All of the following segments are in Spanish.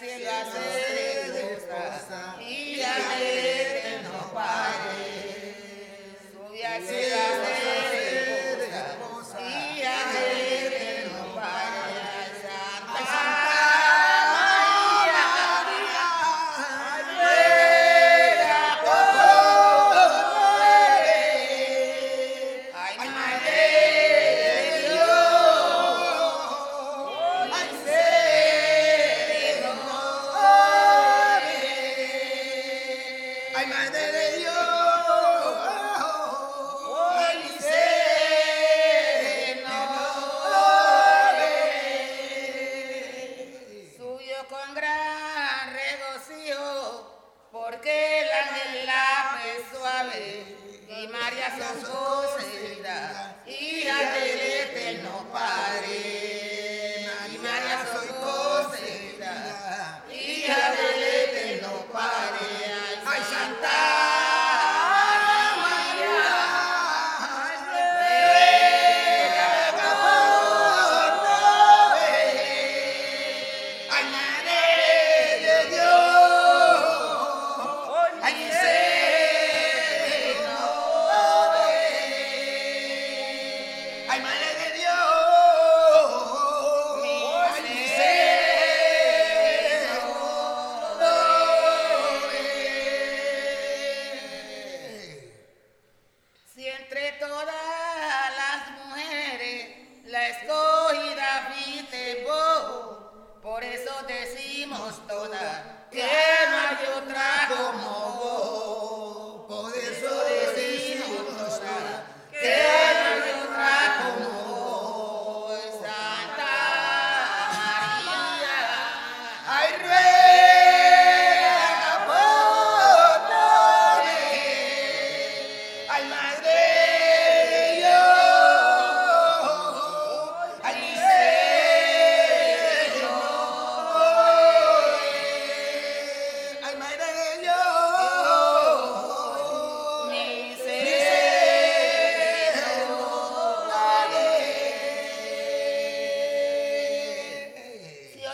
gracia y la con gran regocijo, porque el ángel la suave y María son Por eso decimos toda.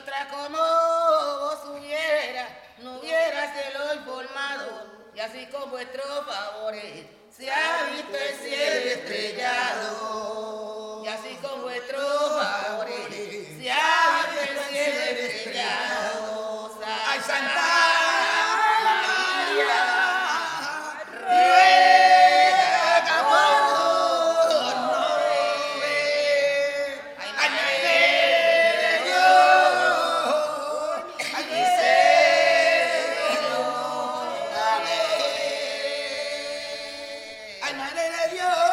otra como vos hubiera, no hubiera lo informado, y así con vuestros favores se ha visto el cielo estrellado. ganar.